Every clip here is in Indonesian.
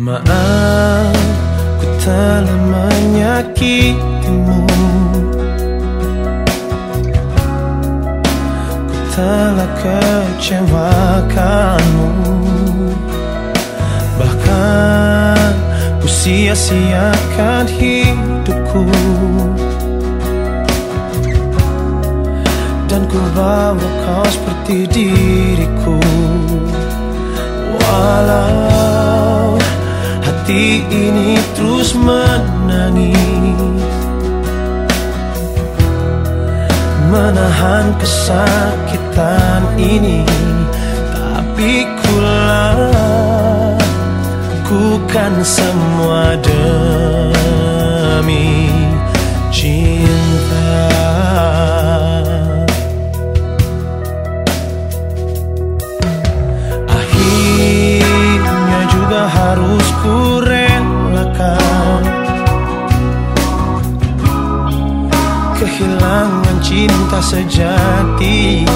Maaf, ku telah menyakitimu. Ku telah kecewakanmu. Bahkan ku sia-siakan hidupku. Dan ku bawa kau seperti diriku. Walau hati ini terus menangis. Menahan kesakitan ini Tapi ku lakukan semua demi cinta sejatiku.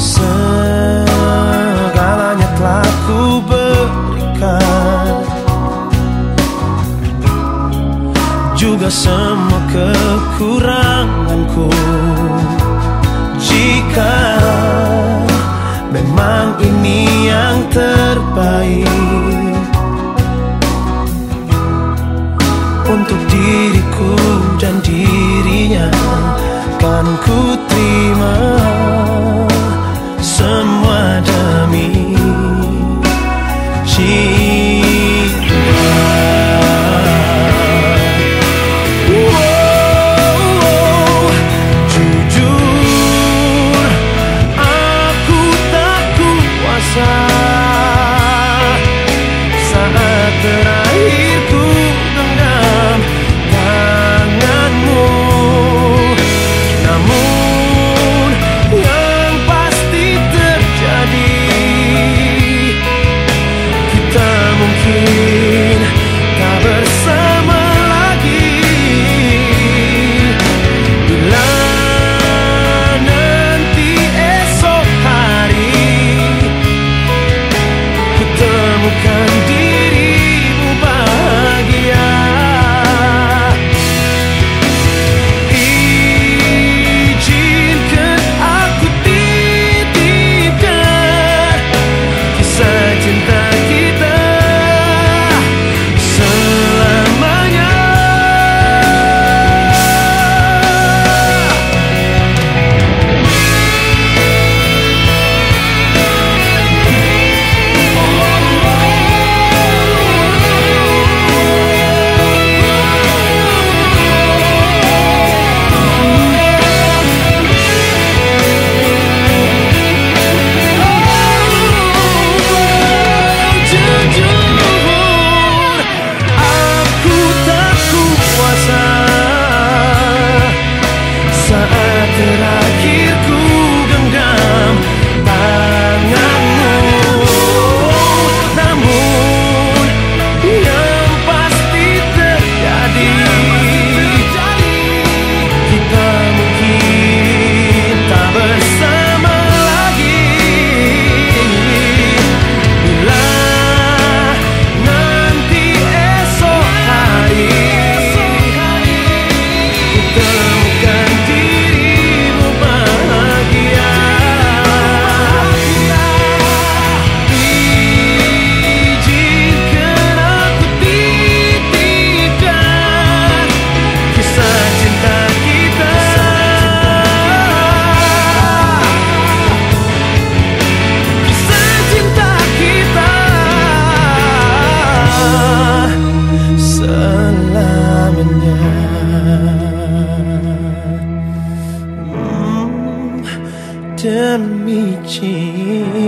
Segalanya telah ku berikan. Juga semua kekuranganku. Jika memang ini yang terbaik. Untuk diriku dan dirinya Kan ku terima Semua demi Hmm, demi cinta